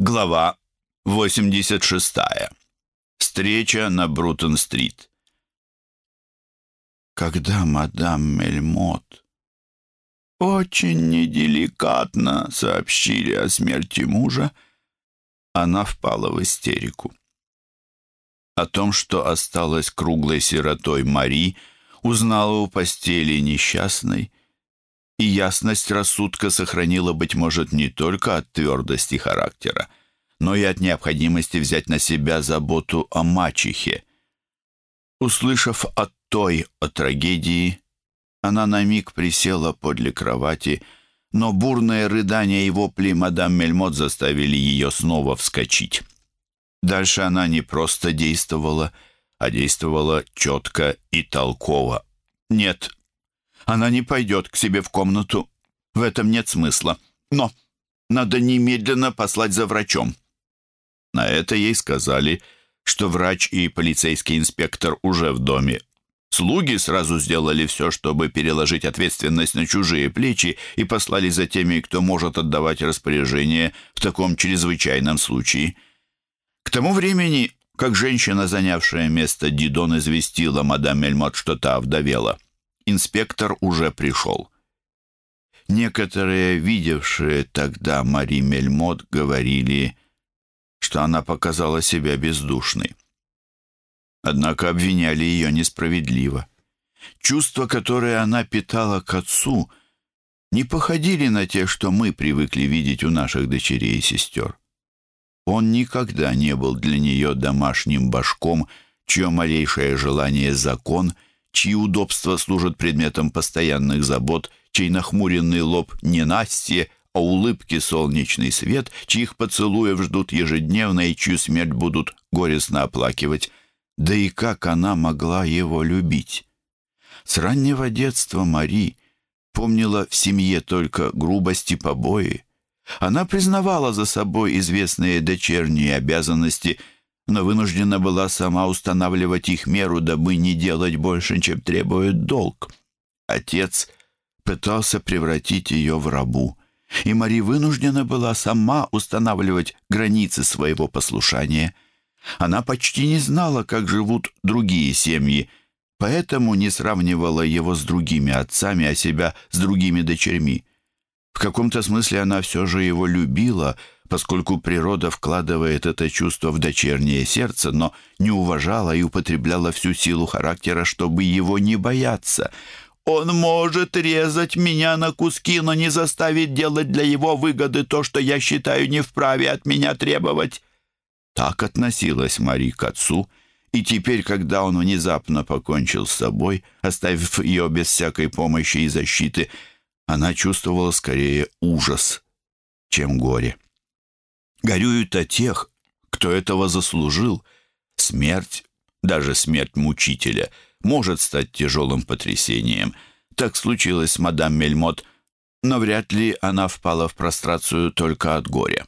Глава 86. Встреча на Брутон-стрит. Когда мадам Мельмот очень неделикатно сообщили о смерти мужа, она впала в истерику. О том, что осталась круглой сиротой Мари, узнала у постели несчастной, и ясность рассудка сохранила, быть может, не только от твердости характера, но и от необходимости взять на себя заботу о мачехе. Услышав от той о трагедии, она на миг присела подле кровати, но бурные рыдания и вопли мадам Мельмот заставили ее снова вскочить. Дальше она не просто действовала, а действовала четко и толково. Нет, она не пойдет к себе в комнату. В этом нет смысла. Но надо немедленно послать за врачом. На это ей сказали, что врач и полицейский инспектор уже в доме. Слуги сразу сделали все, чтобы переложить ответственность на чужие плечи и послали за теми, кто может отдавать распоряжение в таком чрезвычайном случае. К тому времени, как женщина, занявшая место Дидон, известила мадам Мельмот, что та овдовела, инспектор уже пришел. Некоторые, видевшие тогда Мари Мельмот, говорили, что она показала себя бездушной. Однако обвиняли ее несправедливо. Чувства, которые она питала к отцу, не походили на те, что мы привыкли видеть у наших дочерей и сестер. Он никогда не был для нее домашним башком, чье малейшее желание — закон — чьи удобства служат предметом постоянных забот, чей нахмуренный лоб ненастье, а улыбки солнечный свет, чьих поцелуев ждут ежедневно и чью смерть будут горестно оплакивать. Да и как она могла его любить? С раннего детства Мари помнила в семье только грубости побои. Она признавала за собой известные дочерние обязанности – но вынуждена была сама устанавливать их меру, дабы не делать больше, чем требует долг. Отец пытался превратить ее в рабу, и Мари вынуждена была сама устанавливать границы своего послушания. Она почти не знала, как живут другие семьи, поэтому не сравнивала его с другими отцами, а себя с другими дочерьми. В каком-то смысле она все же его любила — поскольку природа вкладывает это чувство в дочернее сердце, но не уважала и употребляла всю силу характера, чтобы его не бояться. «Он может резать меня на куски, но не заставить делать для его выгоды то, что я считаю не вправе от меня требовать». Так относилась Мари к отцу, и теперь, когда он внезапно покончил с собой, оставив ее без всякой помощи и защиты, она чувствовала скорее ужас, чем горе горюют о тех, кто этого заслужил. Смерть, даже смерть мучителя, может стать тяжелым потрясением. Так случилось с мадам Мельмот, но вряд ли она впала в прострацию только от горя.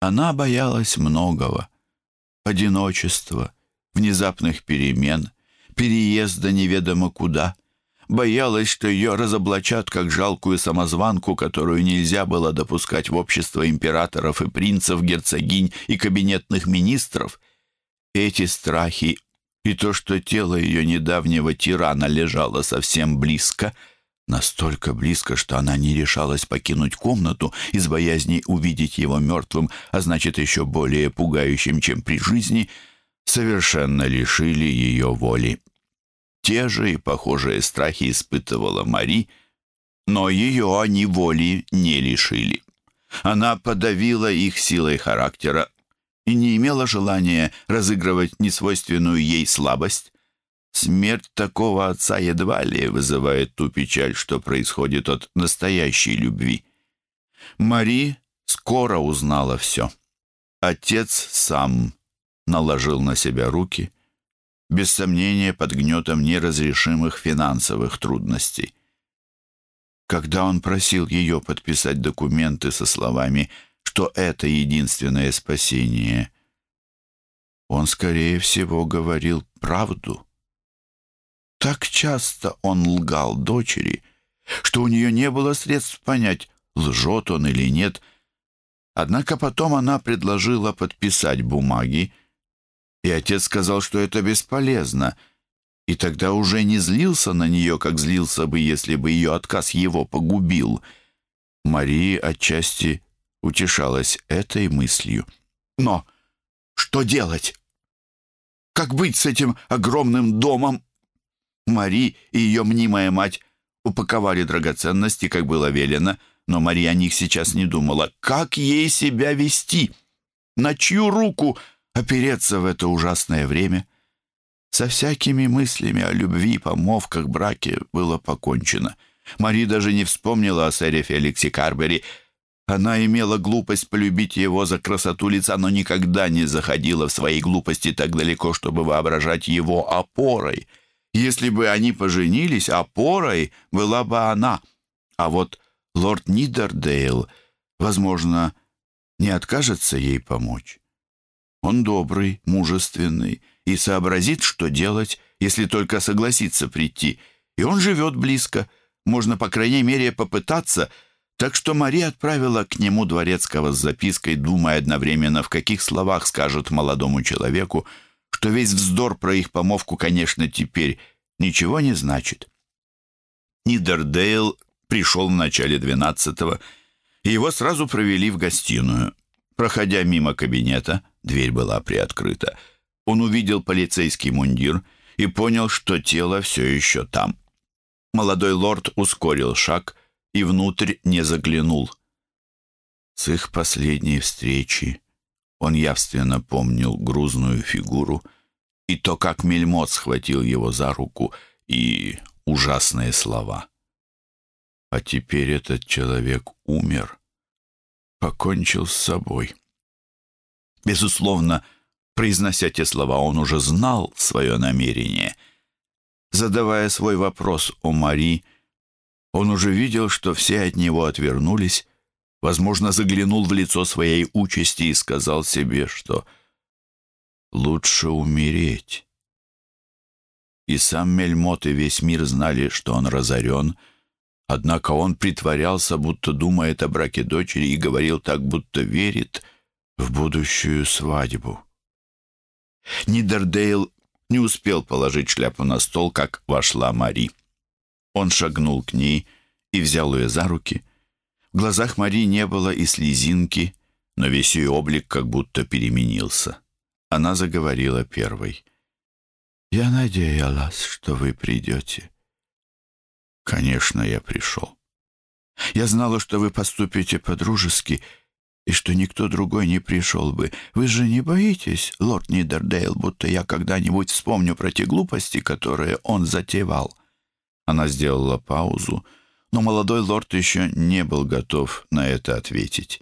Она боялась многого. Одиночества, внезапных перемен, переезда неведомо куда — боялась, что ее разоблачат как жалкую самозванку, которую нельзя было допускать в общество императоров и принцев, герцогинь и кабинетных министров. Эти страхи и то, что тело ее недавнего тирана лежало совсем близко, настолько близко, что она не решалась покинуть комнату из боязни увидеть его мертвым, а значит, еще более пугающим, чем при жизни, совершенно лишили ее воли. Те же и похожие страхи испытывала Мари, но ее они воли не лишили. Она подавила их силой характера и не имела желания разыгрывать несвойственную ей слабость. Смерть такого отца едва ли вызывает ту печаль, что происходит от настоящей любви. Мари скоро узнала все. Отец сам наложил на себя руки — без сомнения под гнетом неразрешимых финансовых трудностей. Когда он просил ее подписать документы со словами, что это единственное спасение, он, скорее всего, говорил правду. Так часто он лгал дочери, что у нее не было средств понять, лжет он или нет. Однако потом она предложила подписать бумаги, и отец сказал, что это бесполезно, и тогда уже не злился на нее, как злился бы, если бы ее отказ его погубил. Мария отчасти утешалась этой мыслью. Но что делать? Как быть с этим огромным домом? Мари и ее мнимая мать упаковали драгоценности, как было велено, но Мария о них сейчас не думала. Как ей себя вести? На чью руку опереться в это ужасное время? Со всякими мыслями о любви, помовках, браке было покончено. Мари даже не вспомнила о сэре Феликсе Карбери. Она имела глупость полюбить его за красоту лица, но никогда не заходила в своей глупости так далеко, чтобы воображать его опорой. Если бы они поженились, опорой была бы она. А вот лорд Нидердейл, возможно, не откажется ей помочь. Он добрый, мужественный и сообразит, что делать, если только согласится прийти. И он живет близко. Можно, по крайней мере, попытаться. Так что Мария отправила к нему дворецкого с запиской, думая одновременно, в каких словах скажет молодому человеку, что весь вздор про их помовку, конечно, теперь ничего не значит. Нидердейл пришел в начале двенадцатого, и его сразу провели в гостиную. Проходя мимо кабинета, дверь была приоткрыта, он увидел полицейский мундир и понял, что тело все еще там. Молодой лорд ускорил шаг и внутрь не заглянул. С их последней встречи он явственно помнил грузную фигуру и то, как Мельмот схватил его за руку, и ужасные слова. А теперь этот человек умер, покончил с собой. Безусловно, произнося те слова, он уже знал свое намерение. Задавая свой вопрос о Мари, он уже видел, что все от него отвернулись, возможно, заглянул в лицо своей участи и сказал себе, что лучше умереть. И сам Мельмот и весь мир знали, что он разорен, однако он притворялся, будто думает о браке дочери и говорил так, будто верит в будущую свадьбу. Нидердейл не успел положить шляпу на стол, как вошла Мари. Он шагнул к ней и взял ее за руки. В глазах Мари не было и слезинки, но весь ее облик как будто переменился. Она заговорила первой. «Я надеялась, что вы придете». «Конечно, я пришел. Я знала, что вы поступите по-дружески и что никто другой не пришел бы. Вы же не боитесь, лорд Нидердейл, будто я когда-нибудь вспомню про те глупости, которые он затевал?» Она сделала паузу, но молодой лорд еще не был готов на это ответить.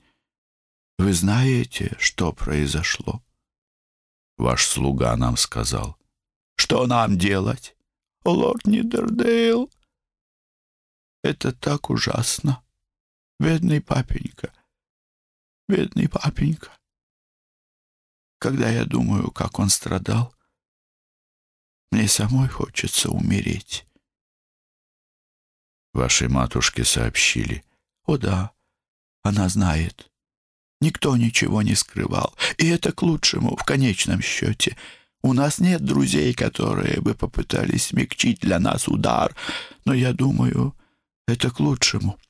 «Вы знаете, что произошло?» Ваш слуга нам сказал. Что нам делать? лорд Нидердейл? Это так ужасно. Бедный папенька. Бедный папенька. Когда я думаю, как он страдал, мне самой хочется умереть. Вашей матушке сообщили. О да, она знает. Никто ничего не скрывал, и это к лучшему в конечном счете. У нас нет друзей, которые бы попытались смягчить для нас удар, но я думаю, это к лучшему.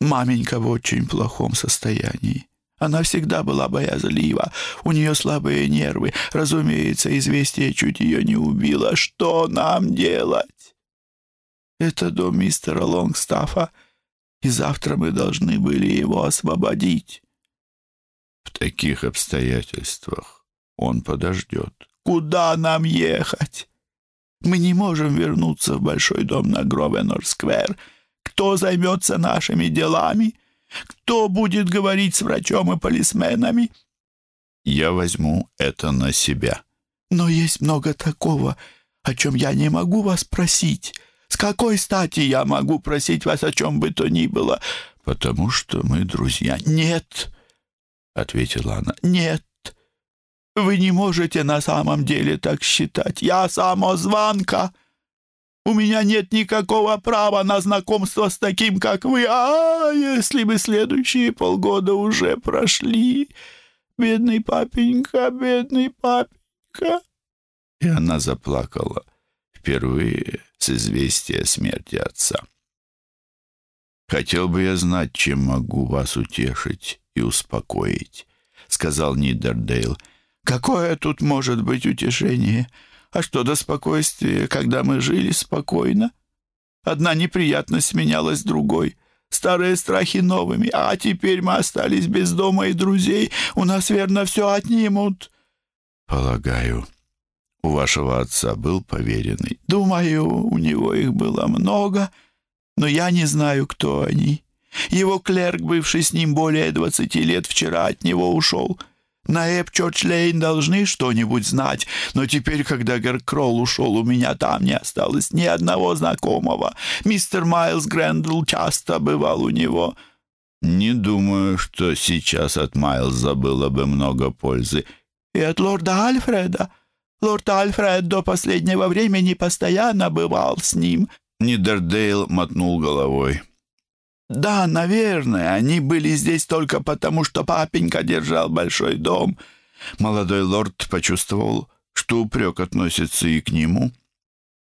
Маменька в очень плохом состоянии. Она всегда была боязлива, у нее слабые нервы. Разумеется, известие чуть ее не убило. Что нам делать? Это дом мистера Лонгстафа, и завтра мы должны были его освободить. В таких обстоятельствах он подождет. Куда нам ехать? Мы не можем вернуться в большой дом на Гровенор-сквер. Кто займется нашими делами? Кто будет говорить с врачом и полисменами? Я возьму это на себя. Но есть много такого, о чем я не могу вас просить. С какой стати я могу просить вас о чем бы то ни было? Потому что мы друзья. Нет, ответила она. «Нет, вы не можете на самом деле так считать. Я самозванка. У меня нет никакого права на знакомство с таким, как вы. А если бы следующие полгода уже прошли? Бедный папенька, бедный папенька!» И она заплакала впервые с известия смерти отца. «Хотел бы я знать, чем могу вас утешить и успокоить», — сказал Нидердейл. «Какое тут может быть утешение? А что до спокойствия, когда мы жили спокойно? Одна неприятность сменялась другой» старые страхи новыми, а теперь мы остались без дома и друзей. У нас, верно, все отнимут». «Полагаю, у вашего отца был поверенный?» «Думаю, у него их было много, но я не знаю, кто они. Его клерк, бывший с ним более двадцати лет, вчера от него ушел». На Эпчорч-Лейн должны что-нибудь знать, но теперь, когда Геркролл ушел, у меня там не осталось ни одного знакомого. Мистер Майлз Грэндл часто бывал у него». «Не думаю, что сейчас от Майлза было бы много пользы». «И от лорда Альфреда?» Лорд Альфред до последнего времени постоянно бывал с ним». Нидердейл мотнул головой. «Да, наверное, они были здесь только потому, что папенька держал большой дом». Молодой лорд почувствовал, что упрек относится и к нему.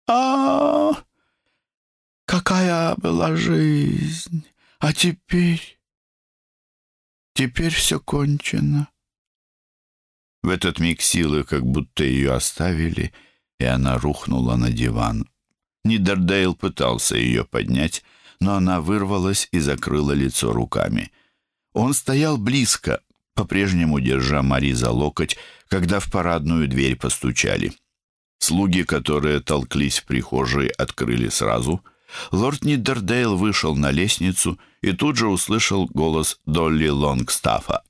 а, какая была жизнь! А теперь... Теперь все кончено. В этот миг силы как будто ее оставили, и она рухнула на диван. Нидердейл пытался ее поднять, но она вырвалась и закрыла лицо руками. Он стоял близко, по-прежнему держа Мари за локоть, когда в парадную дверь постучали. Слуги, которые толклись в прихожей, открыли сразу. Лорд Нидердейл вышел на лестницу и тут же услышал голос Долли Лонгстафа.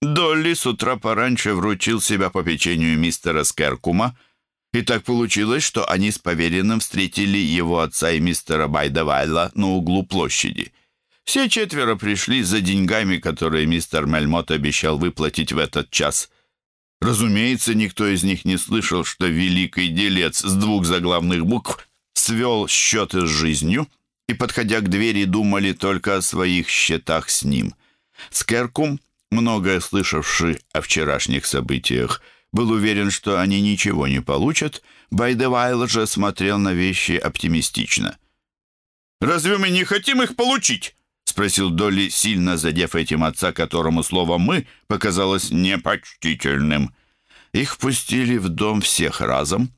Долли с утра пораньше вручил себя по печенью мистера Скеркума, и так получилось, что они с поверенным встретили его отца и мистера Байдавайла на углу площади. Все четверо пришли за деньгами, которые мистер Мельмот обещал выплатить в этот час. Разумеется, никто из них не слышал, что великий делец с двух заглавных букв свел счеты с жизнью и, подходя к двери, думали только о своих счетах с ним. Скеркум многое слышавший о вчерашних событиях, был уверен, что они ничего не получат, Байдевайл же смотрел на вещи оптимистично. «Разве мы не хотим их получить?» — спросил Долли, сильно задев этим отца, которому слово «мы» показалось непочтительным. Их впустили в дом всех разом,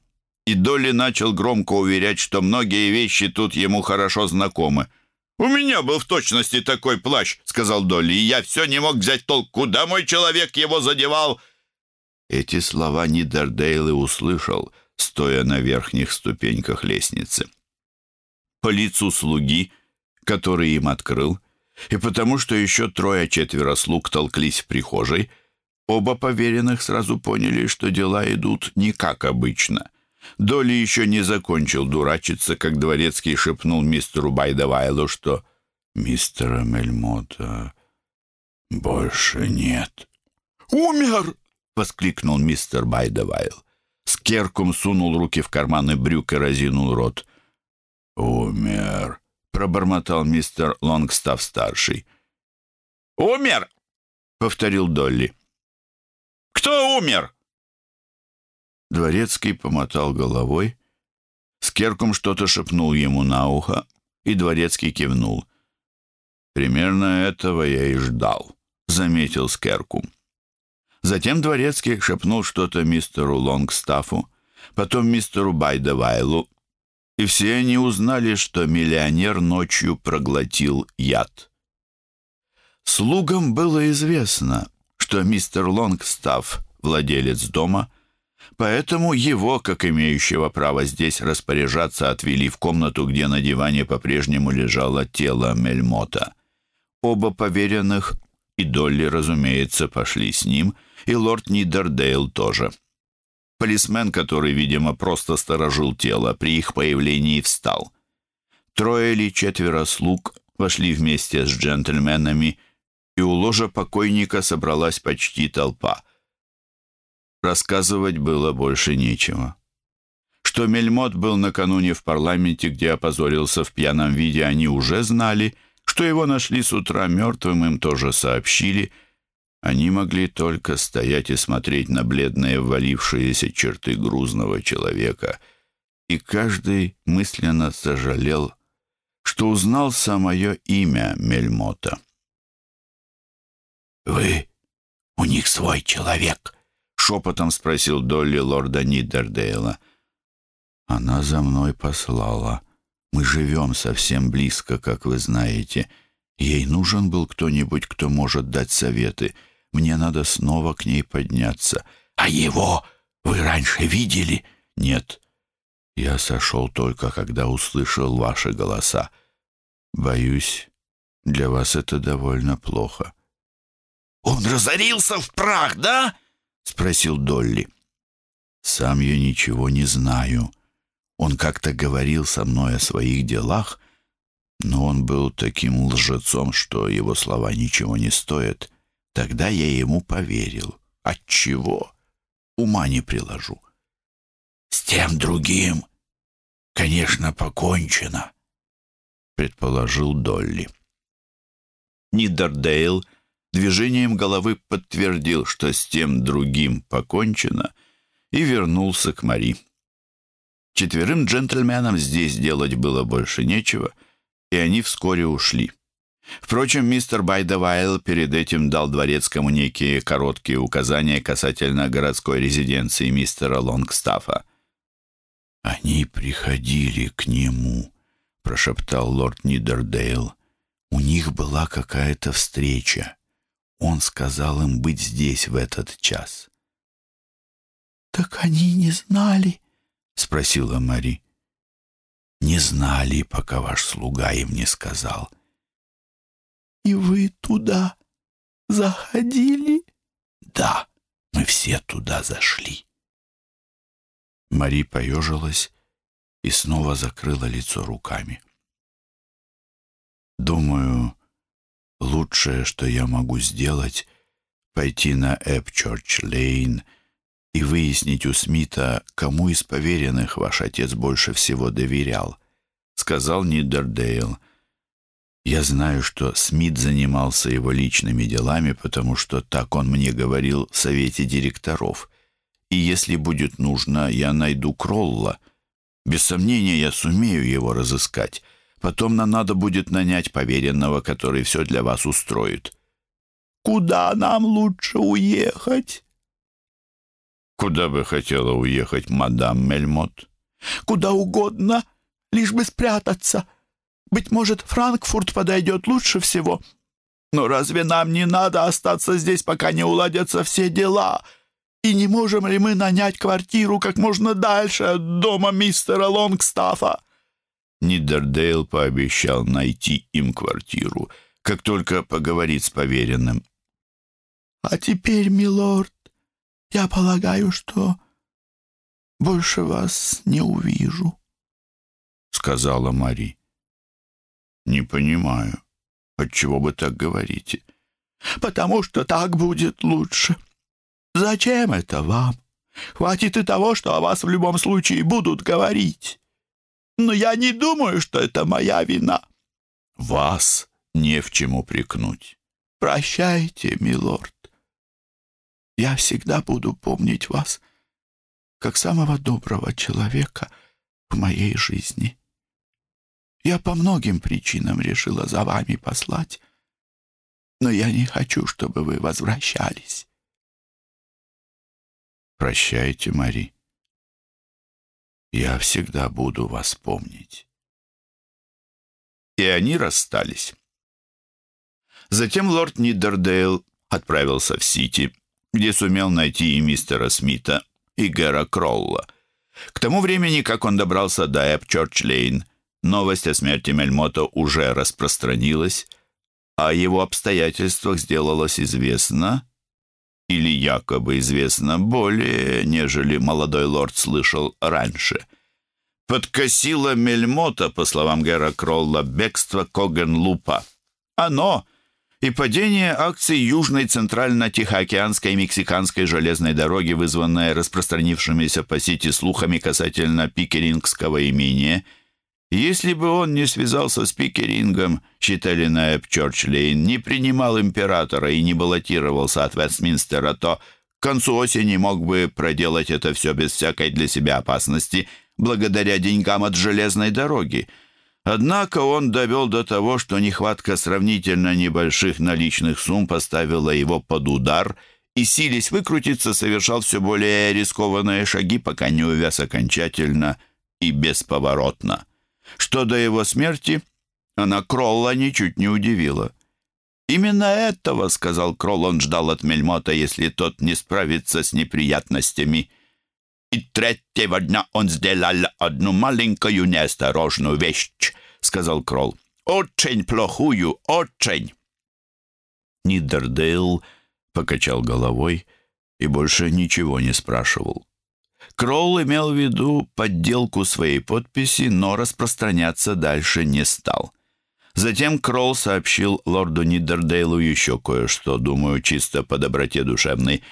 и Долли начал громко уверять, что многие вещи тут ему хорошо знакомы — «У меня был в точности такой плащ», — сказал Долли, «и я все не мог взять толк, куда мой человек его задевал». Эти слова Нидердейл и услышал, стоя на верхних ступеньках лестницы. По лицу слуги, который им открыл, и потому что еще трое-четверо слуг толклись в прихожей, оба поверенных сразу поняли, что дела идут не как обычно — Доли еще не закончил дурачиться, как дворецкий шепнул мистеру Байдавайлу, что мистера Мельмота больше нет. «Умер!» — воскликнул мистер Байдавайл. Скеркум сунул руки в карманы брюк и разинул рот. «Умер!» — пробормотал мистер Лонгстав-старший. «Умер!» — повторил Долли. «Кто умер?» Дворецкий помотал головой. Скеркум что-то шепнул ему на ухо, и Дворецкий кивнул. «Примерно этого я и ждал», — заметил Скеркум. Затем Дворецкий шепнул что-то мистеру Лонгстафу, потом мистеру Байдевайлу, и все они узнали, что миллионер ночью проглотил яд. Слугам было известно, что мистер Лонгстаф, владелец дома, — Поэтому его, как имеющего право здесь распоряжаться, отвели в комнату, где на диване по-прежнему лежало тело Мельмота. Оба поверенных, и Долли, разумеется, пошли с ним, и лорд Нидердейл тоже. Полисмен, который, видимо, просто сторожил тело, при их появлении встал. Трое или четверо слуг вошли вместе с джентльменами, и у ложа покойника собралась почти толпа — Рассказывать было больше нечего. Что Мельмот был накануне в парламенте, где опозорился в пьяном виде, они уже знали. Что его нашли с утра мертвым, им тоже сообщили. Они могли только стоять и смотреть на бледные ввалившиеся черты грузного человека. И каждый мысленно сожалел, что узнал самое имя Мельмота. «Вы у них свой человек?» — шепотом спросил Долли лорда Нидердейла. «Она за мной послала. Мы живем совсем близко, как вы знаете. Ей нужен был кто-нибудь, кто может дать советы. Мне надо снова к ней подняться. А его вы раньше видели?» «Нет. Я сошел только, когда услышал ваши голоса. Боюсь, для вас это довольно плохо». «Он разорился в прах, да?» — спросил Долли. «Сам я ничего не знаю. Он как-то говорил со мной о своих делах, но он был таким лжецом, что его слова ничего не стоят. Тогда я ему поверил. Отчего? Ума не приложу». «С тем другим, конечно, покончено», — предположил Долли. Нидердейл — движением головы подтвердил, что с тем другим покончено, и вернулся к Мари. Четверым джентльменам здесь делать было больше нечего, и они вскоре ушли. Впрочем, мистер Байдавайл перед этим дал дворецкому некие короткие указания касательно городской резиденции мистера Лонгстафа. «Они приходили к нему», — прошептал лорд Нидердейл. «У них была какая-то встреча. Он сказал им быть здесь в этот час. «Так они не знали?» — спросила Мари. «Не знали, пока ваш слуга им не сказал». «И вы туда заходили?» «Да, мы все туда зашли». Мари поежилась и снова закрыла лицо руками. «Думаю, Лучшее, что я могу сделать, пойти на Эпчорч-Лейн и выяснить у Смита, кому из поверенных ваш отец больше всего доверял, сказал Нидердейл. Я знаю, что Смит занимался его личными делами, потому что так он мне говорил в совете директоров. И если будет нужно, я найду Кролла. Без сомнения, я сумею его разыскать. Потом нам надо будет нанять поверенного, который все для вас устроит. Куда нам лучше уехать? Куда бы хотела уехать мадам Мельмот? Куда угодно, лишь бы спрятаться. Быть может, Франкфурт подойдет лучше всего. Но разве нам не надо остаться здесь, пока не уладятся все дела? И не можем ли мы нанять квартиру как можно дальше от дома мистера Лонгстафа? Нидердейл пообещал найти им квартиру, как только поговорит с поверенным. «А теперь, милорд, я полагаю, что больше вас не увижу», — сказала Мари. «Не понимаю, отчего вы так говорите?» «Потому что так будет лучше. Зачем это вам? Хватит и того, что о вас в любом случае будут говорить» но я не думаю, что это моя вина». «Вас не в чем упрекнуть». «Прощайте, милорд. Я всегда буду помнить вас как самого доброго человека в моей жизни. Я по многим причинам решила за вами послать, но я не хочу, чтобы вы возвращались». «Прощайте, Мари. Я всегда буду вас помнить. И они расстались. Затем лорд Нидердейл отправился в Сити, где сумел найти и мистера Смита, и Гэра Кролла. К тому времени, как он добрался до Эпчорч-Лейн, новость о смерти Мельмота уже распространилась, а о его обстоятельствах сделалось известно, или якобы известно более, нежели молодой лорд слышал раньше. Подкосило Мельмота, по словам Гера Кролла, бегство Когенлупа. Оно и падение акций Южной Центрально-Тихоокеанской Мексиканской железной дороги, вызванное распространившимися по сети слухами касательно пикерингского имения. Если бы он не связался с пикерингом, считали на Эпчорч-Лейн, не принимал императора и не баллотировался от Вестминстера, то к концу осени мог бы проделать это все без всякой для себя опасности, благодаря деньгам от железной дороги — Однако он довел до того, что нехватка сравнительно небольших наличных сумм поставила его под удар и, силясь выкрутиться, совершал все более рискованные шаги, пока не увяз окончательно и бесповоротно. Что до его смерти, она Кролла ничуть не удивила. «Именно этого, — сказал Кролл, — он ждал от Мельмота, если тот не справится с неприятностями». «И третьего дня он сделал одну маленькую неосторожную вещь», — сказал Кролл. «Очень плохую, очень!» Нидердейл покачал головой и больше ничего не спрашивал. Кролл имел в виду подделку своей подписи, но распространяться дальше не стал. Затем Кролл сообщил лорду Нидердейлу еще кое-что, думаю, чисто по доброте душевной.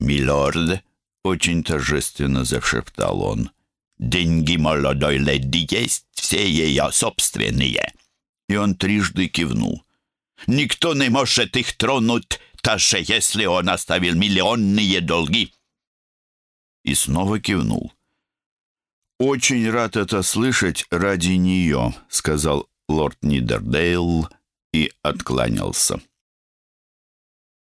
«Милорд», очень торжественно зашептал он. «Деньги молодой леди есть, все ее собственные». И он трижды кивнул. «Никто не может их тронуть, даже если он оставил миллионные долги». И снова кивнул. «Очень рад это слышать ради нее», — сказал лорд Нидердейл и откланялся.